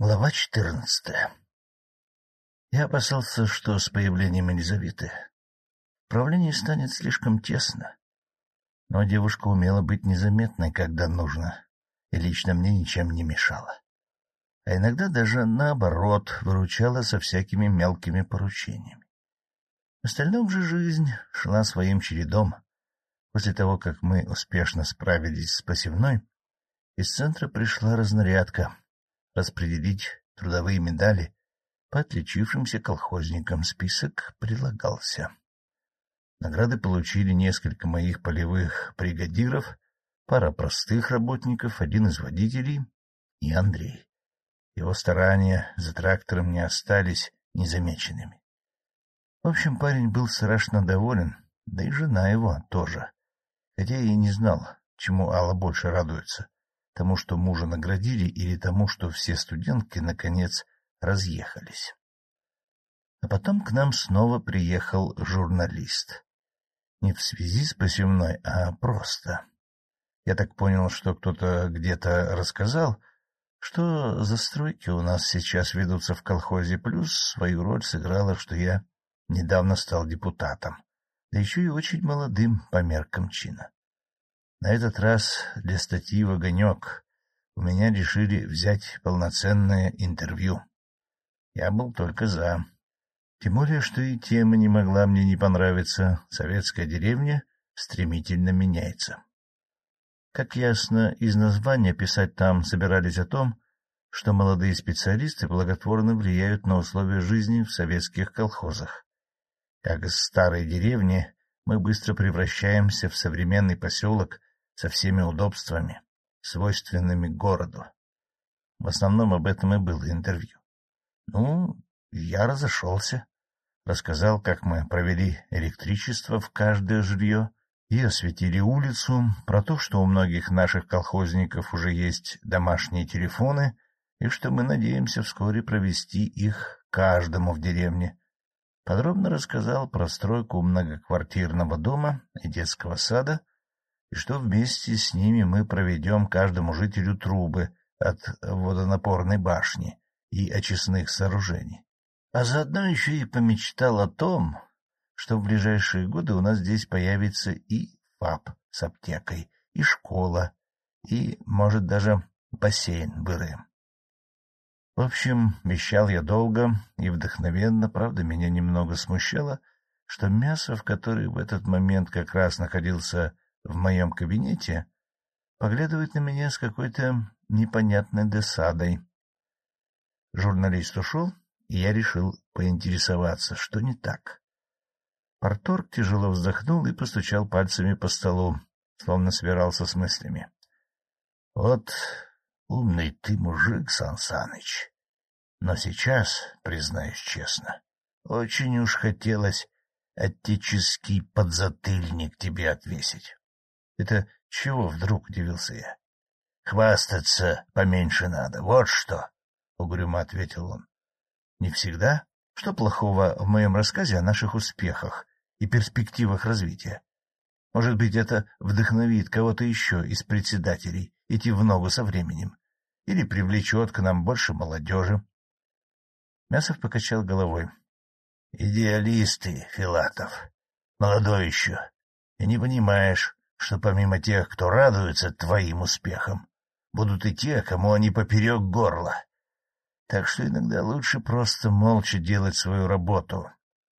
Глава четырнадцатая Я опасался, что с появлением Елизаветы в правлении станет слишком тесно. Но девушка умела быть незаметной, когда нужно, и лично мне ничем не мешала. А иногда даже наоборот выручала со всякими мелкими поручениями. В остальном же жизнь шла своим чередом. После того, как мы успешно справились с посевной, из центра пришла разнарядка — распределить трудовые медали по отличившимся колхозникам. Список прилагался. Награды получили несколько моих полевых бригадиров, пара простых работников, один из водителей и Андрей. Его старания за трактором не остались незамеченными. В общем, парень был страшно доволен, да и жена его тоже. Хотя я и не знал, чему Алла больше радуется тому, что мужа наградили, или тому, что все студентки, наконец, разъехались. А потом к нам снова приехал журналист. Не в связи с посевной, а просто. Я так понял, что кто-то где-то рассказал, что застройки у нас сейчас ведутся в колхозе, плюс свою роль сыграло, что я недавно стал депутатом, да еще и очень молодым по меркам чина. На этот раз для статьи в «Огонек» у меня решили взять полноценное интервью. Я был только за. Тем более, что и тема не могла мне не понравиться. Советская деревня стремительно меняется. Как ясно, из названия писать там собирались о том, что молодые специалисты благотворно влияют на условия жизни в советских колхозах. Как из старой деревни мы быстро превращаемся в современный поселок со всеми удобствами, свойственными городу. В основном об этом и было интервью. Ну, я разошелся, рассказал, как мы провели электричество в каждое жилье и осветили улицу, про то, что у многих наших колхозников уже есть домашние телефоны и что мы надеемся вскоре провести их каждому в деревне. Подробно рассказал про стройку многоквартирного дома и детского сада — и что вместе с ними мы проведем каждому жителю трубы от водонапорной башни и очистных сооружений. А заодно еще и помечтал о том, что в ближайшие годы у нас здесь появится и ФАП с аптекой, и школа, и, может, даже бассейн вырыем. В общем, вещал я долго и вдохновенно, правда, меня немного смущало, что мясо, в которое в этот момент как раз находился в моем кабинете, поглядывает на меня с какой-то непонятной досадой. Журналист ушел, и я решил поинтересоваться, что не так. Порторг тяжело вздохнул и постучал пальцами по столу, словно собирался с мыслями. — Вот умный ты мужик, Сан Саныч. Но сейчас, признаюсь честно, очень уж хотелось отеческий подзатыльник тебе отвесить. — Это чего вдруг, — удивился я. — Хвастаться поменьше надо, вот что, — угрюмо ответил он. — Не всегда? Что плохого в моем рассказе о наших успехах и перспективах развития? Может быть, это вдохновит кого-то еще из председателей идти в ногу со временем или привлечет к нам больше молодежи? Мясов покачал головой. — Идеалисты, Филатов. Молодой еще. И не понимаешь, что помимо тех, кто радуется твоим успехам, будут и те, кому они поперек горла. Так что иногда лучше просто молча делать свою работу,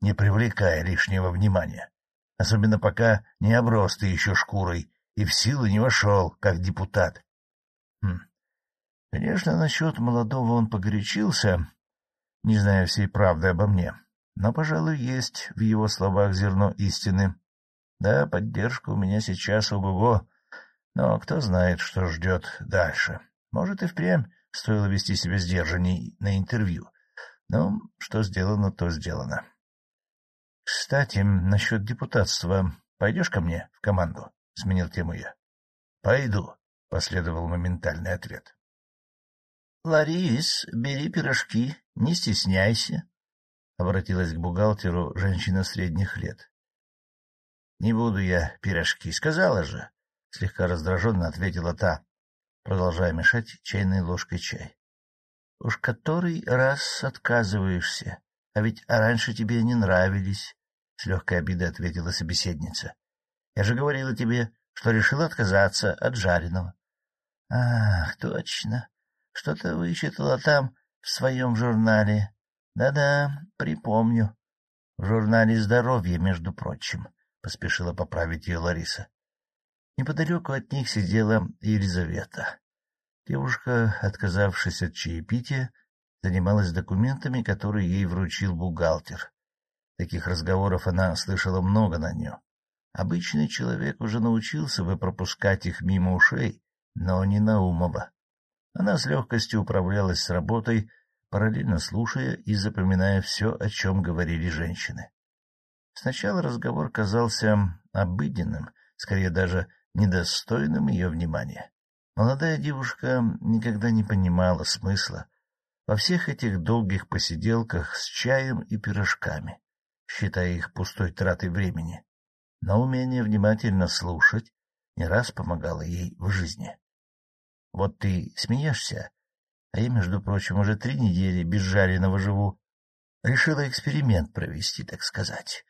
не привлекая лишнего внимания, особенно пока не оброс ты еще шкурой и в силу не вошел, как депутат. Хм. Конечно, насчет молодого он погорячился, не зная всей правды обо мне, но, пожалуй, есть в его словах зерно истины. Да, поддержка у меня сейчас ого-го, но кто знает, что ждет дальше. Может, и впрямь стоило вести себя сдержанней на интервью. Но что сделано, то сделано. — Кстати, насчет депутатства. Пойдешь ко мне в команду? — сменил тему я. — Пойду, — последовал моментальный ответ. — Ларис, бери пирожки, не стесняйся, — обратилась к бухгалтеру женщина средних лет. — Не буду я пирожки, сказала же, — слегка раздраженно ответила та, продолжая мешать чайной ложкой чай. — Уж который раз отказываешься, а ведь раньше тебе не нравились, — с легкой обидой ответила собеседница. — Я же говорила тебе, что решила отказаться от жареного. — Ах, точно. Что-то вычитала там в своем журнале. Да-да, припомню. В журнале «Здоровье», между прочим, — поспешила поправить ее Лариса. Неподалеку от них сидела Елизавета. Девушка, отказавшись от чаепития, занималась документами, которые ей вручил бухгалтер. Таких разговоров она слышала много на нее. Обычный человек уже научился бы пропускать их мимо ушей, но не Наумова. Она с легкостью управлялась с работой, параллельно слушая и запоминая все, о чем говорили женщины. Сначала разговор казался обыденным, скорее даже недостойным ее внимания. Молодая девушка никогда не понимала смысла во всех этих долгих посиделках с чаем и пирожками, считая их пустой тратой времени. Но умение внимательно слушать не раз помогало ей в жизни. Вот ты смеешься, а я, между прочим, уже три недели без жареного живу. Решила эксперимент провести, так сказать.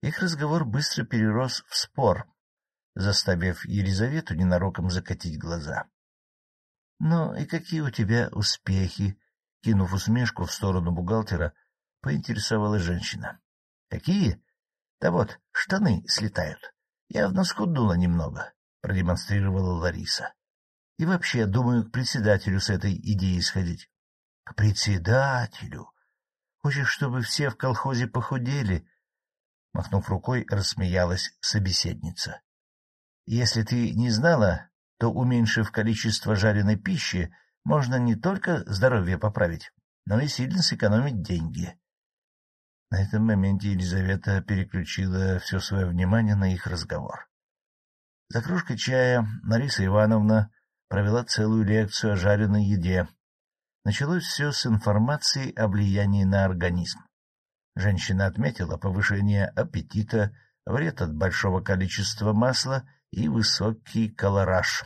Их разговор быстро перерос в спор, заставив Елизавету ненароком закатить глаза. — Ну и какие у тебя успехи? — кинув усмешку в сторону бухгалтера, поинтересовалась женщина. — Какие? — Да вот, штаны слетают. Явно скуднула немного, — продемонстрировала Лариса. — И вообще, думаю, к председателю с этой идеей сходить. — К председателю? Хочешь, чтобы все в колхозе похудели? Махнув рукой, рассмеялась собеседница. Если ты не знала, то, уменьшив количество жареной пищи, можно не только здоровье поправить, но и сильно сэкономить деньги. На этом моменте Елизавета переключила все свое внимание на их разговор. За кружкой чая Мариса Ивановна провела целую лекцию о жареной еде. Началось все с информации о влиянии на организм. Женщина отметила повышение аппетита, вред от большого количества масла и высокий колораж.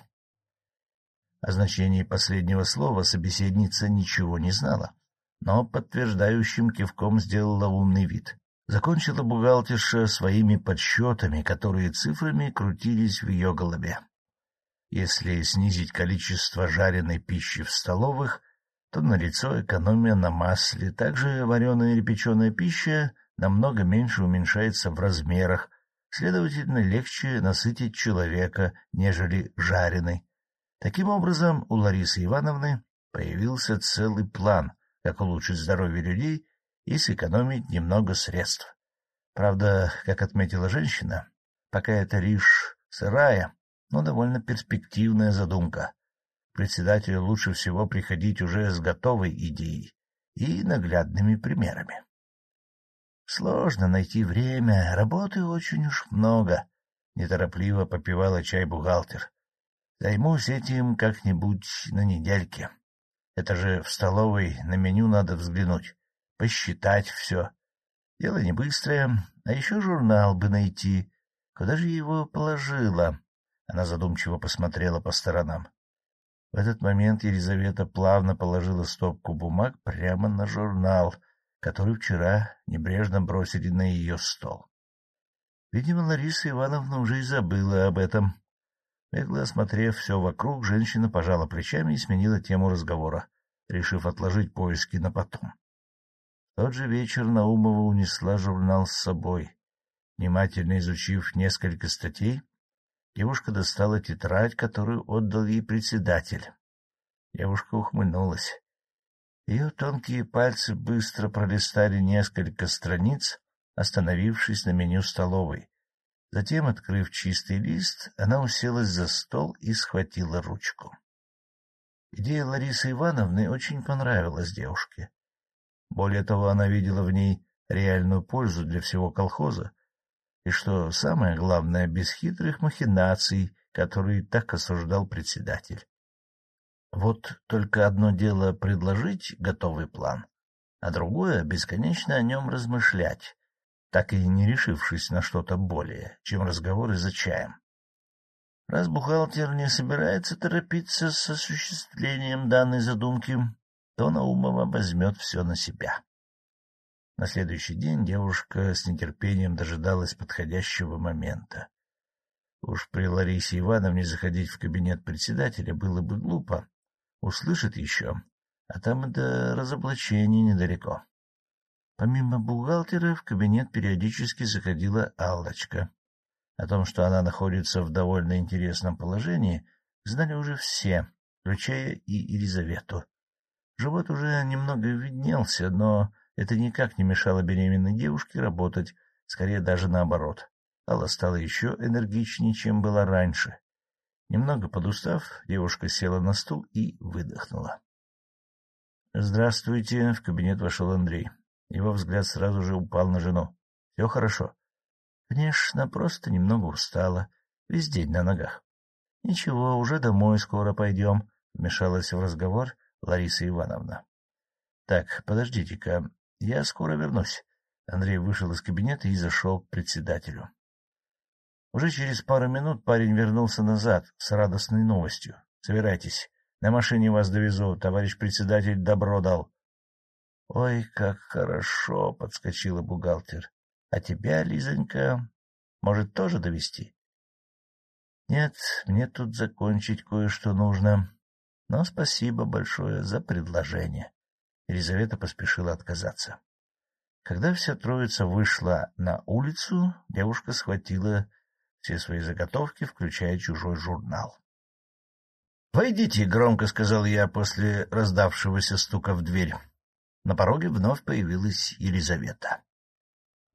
О значении последнего слова собеседница ничего не знала, но подтверждающим кивком сделала умный вид. Закончила бухгалтерша своими подсчетами, которые цифрами крутились в ее голове. Если снизить количество жареной пищи в столовых, то налицо экономия на масле. Также вареная или печеная пища намного меньше уменьшается в размерах, следовательно, легче насытить человека, нежели жареный. Таким образом, у Ларисы Ивановны появился целый план, как улучшить здоровье людей и сэкономить немного средств. Правда, как отметила женщина, пока это лишь сырая, но довольно перспективная задумка. Председателю лучше всего приходить уже с готовой идеей и наглядными примерами. Сложно найти время, работы очень уж много. Неторопливо попивала чай бухгалтер. Займусь этим как-нибудь на недельке. Это же в столовой на меню надо взглянуть, посчитать все. Дело не быстрое, а еще журнал бы найти. Куда же его положила? Она задумчиво посмотрела по сторонам. В этот момент Елизавета плавно положила стопку бумаг прямо на журнал — который вчера небрежно бросили на ее стол. Видимо, Лариса Ивановна уже и забыла об этом. Бегло осмотрев все вокруг, женщина пожала плечами и сменила тему разговора, решив отложить поиски на потом. В тот же вечер Наумова унесла журнал с собой. Внимательно изучив несколько статей, девушка достала тетрадь, которую отдал ей председатель. Девушка ухмыльнулась. Ее тонкие пальцы быстро пролистали несколько страниц, остановившись на меню столовой. Затем, открыв чистый лист, она уселась за стол и схватила ручку. Идея Ларисы Ивановны очень понравилась девушке. Более того, она видела в ней реальную пользу для всего колхоза, и, что самое главное, без хитрых махинаций, которые так осуждал председатель. Вот только одно дело предложить готовый план, а другое — бесконечно о нем размышлять, так и не решившись на что-то более, чем разговоры за чаем. Раз бухгалтер не собирается торопиться с осуществлением данной задумки, то Наумова возьмет все на себя. На следующий день девушка с нетерпением дожидалась подходящего момента. Уж при Ларисе Ивановне заходить в кабинет председателя было бы глупо. Услышит еще, а там и до разоблачения недалеко. Помимо бухгалтера в кабинет периодически заходила Аллочка. О том, что она находится в довольно интересном положении, знали уже все, включая и Елизавету. Живот уже немного виднелся, но это никак не мешало беременной девушке работать, скорее даже наоборот. Алла стала еще энергичнее, чем была раньше. Немного подустав, девушка села на стул и выдохнула. — Здравствуйте, — в кабинет вошел Андрей. Его взгляд сразу же упал на жену. — Все хорошо? — Конечно, просто немного устала. Весь день на ногах. — Ничего, уже домой скоро пойдем, — вмешалась в разговор Лариса Ивановна. — Так, подождите-ка, я скоро вернусь. Андрей вышел из кабинета и зашел к председателю. Уже через пару минут парень вернулся назад с радостной новостью. — Собирайтесь, на машине вас довезу, товарищ председатель добро дал. — Ой, как хорошо! — подскочила бухгалтер. — А тебя, Лизонька, может, тоже довести? Нет, мне тут закончить кое-что нужно. Но спасибо большое за предложение. Елизавета поспешила отказаться. Когда вся троица вышла на улицу, девушка схватила все свои заготовки, включая чужой журнал. — Войдите, — громко сказал я после раздавшегося стука в дверь. На пороге вновь появилась Елизавета.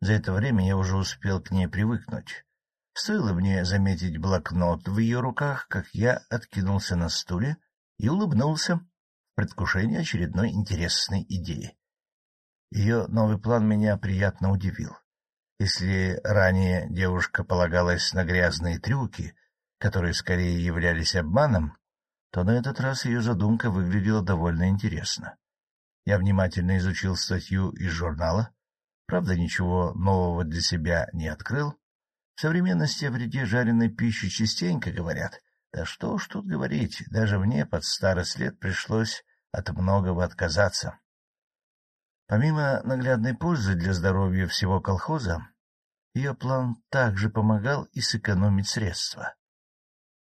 За это время я уже успел к ней привыкнуть. Стоило мне заметить блокнот в ее руках, как я откинулся на стуле и улыбнулся предвкушении очередной интересной идеи. Ее новый план меня приятно удивил. Если ранее девушка полагалась на грязные трюки, которые скорее являлись обманом, то на этот раз ее задумка выглядела довольно интересно. Я внимательно изучил статью из журнала, правда, ничего нового для себя не открыл. В современности о вреде жареной пищи частенько говорят. Да что уж тут говорить, даже мне под старость лет пришлось от многого отказаться. Помимо наглядной пользы для здоровья всего колхоза, ее план также помогал и сэкономить средства.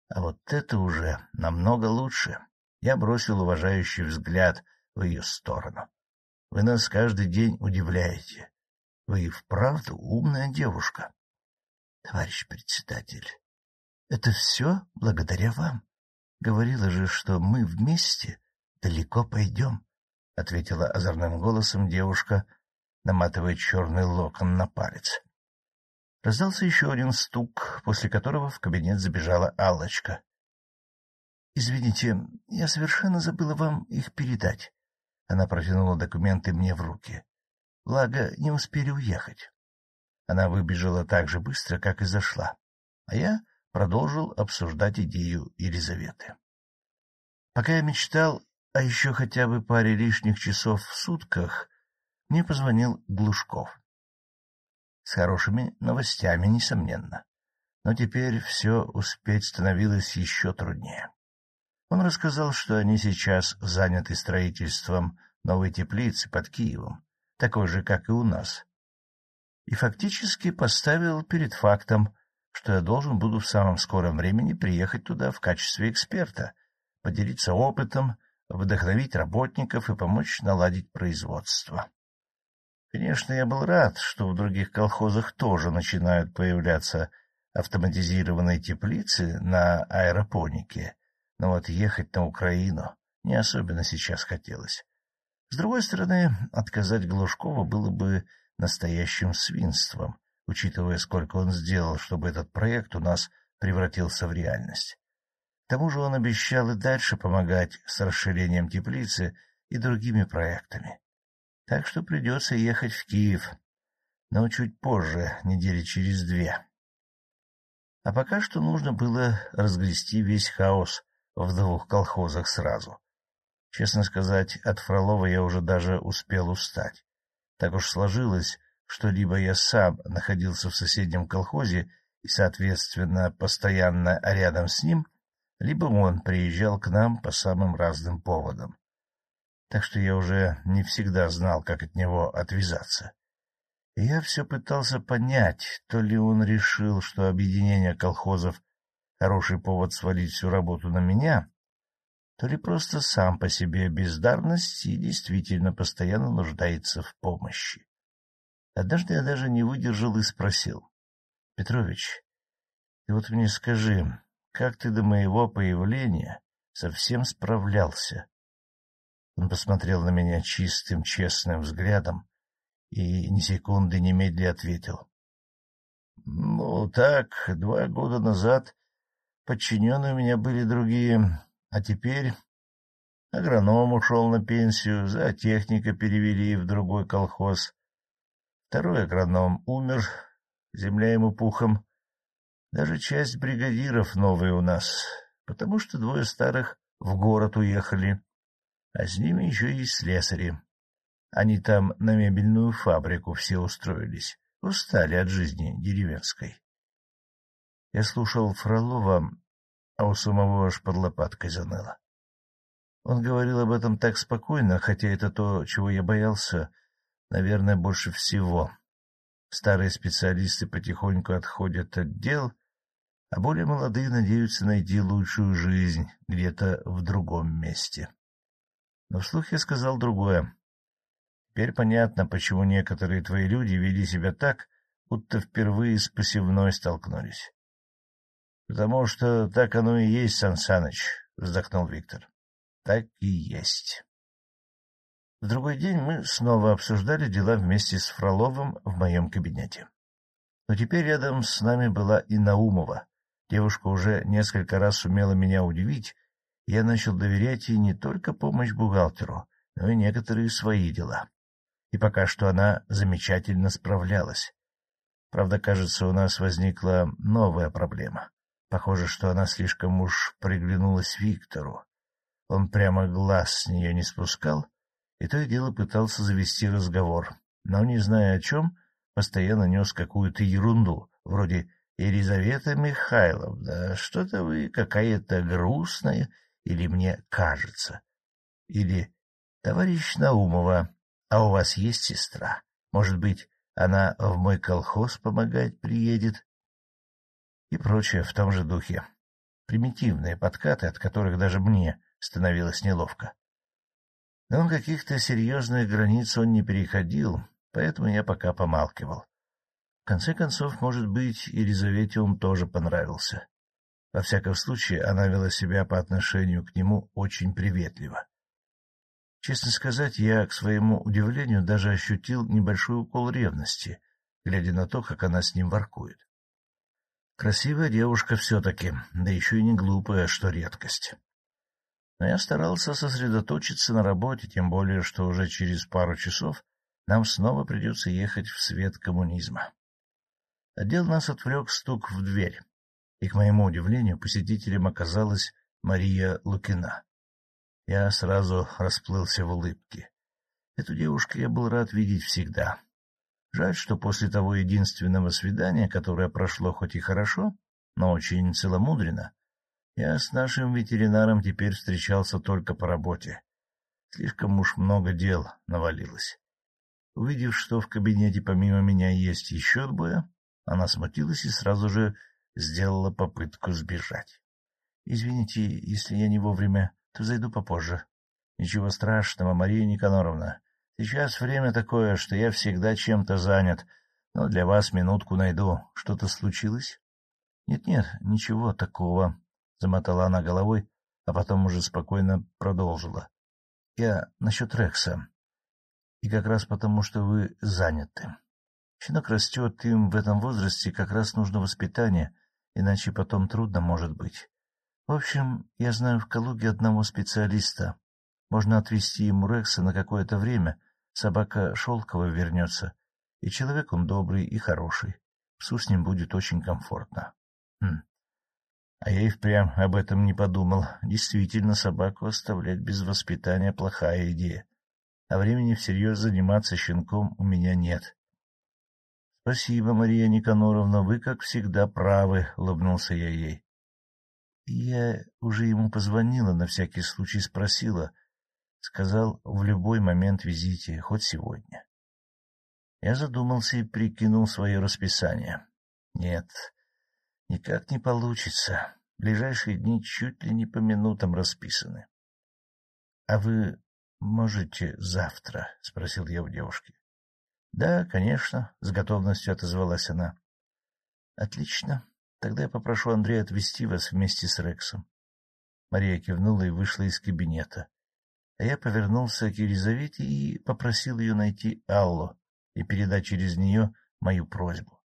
А вот это уже намного лучше. Я бросил уважающий взгляд в ее сторону. Вы нас каждый день удивляете. Вы и вправду умная девушка. Товарищ председатель, это все благодаря вам. Говорила же, что мы вместе далеко пойдем. — ответила озорным голосом девушка, наматывая черный локон на палец. Раздался еще один стук, после которого в кабинет забежала Аллочка. — Извините, я совершенно забыла вам их передать. Она протянула документы мне в руки. Благо, не успели уехать. Она выбежала так же быстро, как и зашла, а я продолжил обсуждать идею Елизаветы. Пока я мечтал а еще хотя бы паре лишних часов в сутках, мне позвонил Глушков. С хорошими новостями, несомненно. Но теперь все успеть становилось еще труднее. Он рассказал, что они сейчас заняты строительством новой теплицы под Киевом, такой же, как и у нас. И фактически поставил перед фактом, что я должен буду в самом скором времени приехать туда в качестве эксперта, поделиться опытом вдохновить работников и помочь наладить производство. Конечно, я был рад, что в других колхозах тоже начинают появляться автоматизированные теплицы на аэропонике, но вот ехать на Украину не особенно сейчас хотелось. С другой стороны, отказать Глушкову было бы настоящим свинством, учитывая, сколько он сделал, чтобы этот проект у нас превратился в реальность. К тому же он обещал и дальше помогать с расширением теплицы и другими проектами. Так что придется ехать в Киев, но чуть позже, недели через две. А пока что нужно было разгрести весь хаос в двух колхозах сразу. Честно сказать, от Фролова я уже даже успел устать. Так уж сложилось, что либо я сам находился в соседнем колхозе и, соответственно, постоянно рядом с ним, либо он приезжал к нам по самым разным поводам. так что я уже не всегда знал, как от него отвязаться. И я все пытался понять, то ли он решил, что объединение колхозов — хороший повод свалить всю работу на меня, то ли просто сам по себе бездарность и действительно постоянно нуждается в помощи. Однажды я даже не выдержал и спросил. — Петрович, ты вот мне скажи, как ты до моего появления совсем справлялся? Он посмотрел на меня чистым, честным взглядом и ни секунды немедля ответил. — Ну, так, два года назад подчиненные у меня были другие, а теперь агроном ушел на пенсию, за техника перевели в другой колхоз. Второй агроном умер, земля ему пухом. Даже часть бригадиров новые у нас, потому что двое старых в город уехали, а с ними еще и слесари. Они там на мебельную фабрику все устроились, устали от жизни деревенской. Я слушал Фролова, а у самого аж под лопаткой заныло. Он говорил об этом так спокойно, хотя это то, чего я боялся, наверное, больше всего. Старые специалисты потихоньку отходят от дел, а более молодые надеются найти лучшую жизнь где-то в другом месте. Но вслух я сказал другое. Теперь понятно, почему некоторые твои люди вели себя так, будто впервые с посевной столкнулись. — Потому что так оно и есть, Сан Саныч, — вздохнул Виктор. — Так и есть. В другой день мы снова обсуждали дела вместе с Фроловым в моем кабинете. Но теперь рядом с нами была и Наумова. Девушка уже несколько раз сумела меня удивить, и я начал доверять ей не только помощь бухгалтеру, но и некоторые свои дела. И пока что она замечательно справлялась. Правда, кажется, у нас возникла новая проблема. Похоже, что она слишком уж приглянулась Виктору. Он прямо глаз с нее не спускал, и то и дело пытался завести разговор, но, не зная о чем, постоянно нес какую-то ерунду, вроде «Елизавета Михайловна, что-то вы какая-то грустная, или мне кажется?» Или «Товарищ Наумова, а у вас есть сестра? Может быть, она в мой колхоз помогать приедет?» И прочее в том же духе. Примитивные подкаты, от которых даже мне становилось неловко. Но каких-то серьезных границ он не переходил, поэтому я пока помалкивал. В конце концов, может быть, Елизавете он тоже понравился. Во всяком случае, она вела себя по отношению к нему очень приветливо. Честно сказать, я, к своему удивлению, даже ощутил небольшой укол ревности, глядя на то, как она с ним воркует. Красивая девушка все-таки, да еще и не глупая, что редкость но я старался сосредоточиться на работе, тем более, что уже через пару часов нам снова придется ехать в свет коммунизма. Отдел нас отвлек стук в дверь, и, к моему удивлению, посетителем оказалась Мария Лукина. Я сразу расплылся в улыбке. Эту девушку я был рад видеть всегда. Жаль, что после того единственного свидания, которое прошло хоть и хорошо, но очень целомудренно, я с нашим ветеринаром теперь встречался только по работе. Слишком уж много дел навалилось. Увидев, что в кабинете помимо меня есть еще двое, она смутилась и сразу же сделала попытку сбежать. — Извините, если я не вовремя, то зайду попозже. — Ничего страшного, Мария Никаноровна. Сейчас время такое, что я всегда чем-то занят, но для вас минутку найду. Что-то случилось? Нет — Нет-нет, ничего такого. — замотала она головой, а потом уже спокойно продолжила. — Я насчет Рекса. И как раз потому, что вы заняты. Щенок растет, им в этом возрасте как раз нужно воспитание, иначе потом трудно может быть. В общем, я знаю в Калуге одного специалиста. Можно отвезти ему Рекса на какое-то время, собака шелковая вернется, и человек он добрый и хороший. Псу с ним будет очень комфортно. Хм. А я и впрямь об этом не подумал. Действительно, собаку оставлять без воспитания — плохая идея. А времени всерьез заниматься щенком у меня нет. — Спасибо, Мария Никаноровна, вы, как всегда, правы, — улыбнулся я ей. Я уже ему позвонила, на всякий случай спросила, Сказал, в любой момент визите, хоть сегодня. Я задумался и прикинул свое расписание. Нет, никак не получится. Ближайшие дни чуть ли не по минутам расписаны. — А вы можете завтра? — спросил я у девушки. — Да, конечно, — с готовностью отозвалась она. — Отлично. Тогда я попрошу Андрея отвезти вас вместе с Рексом. Мария кивнула и вышла из кабинета. А я повернулся к Елизавете и попросил ее найти Аллу и передать через нее мою просьбу.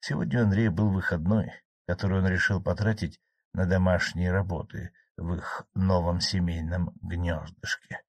Сегодня у Андрея был выходной, который он решил потратить на домашние работы в их новом семейном гнездышке.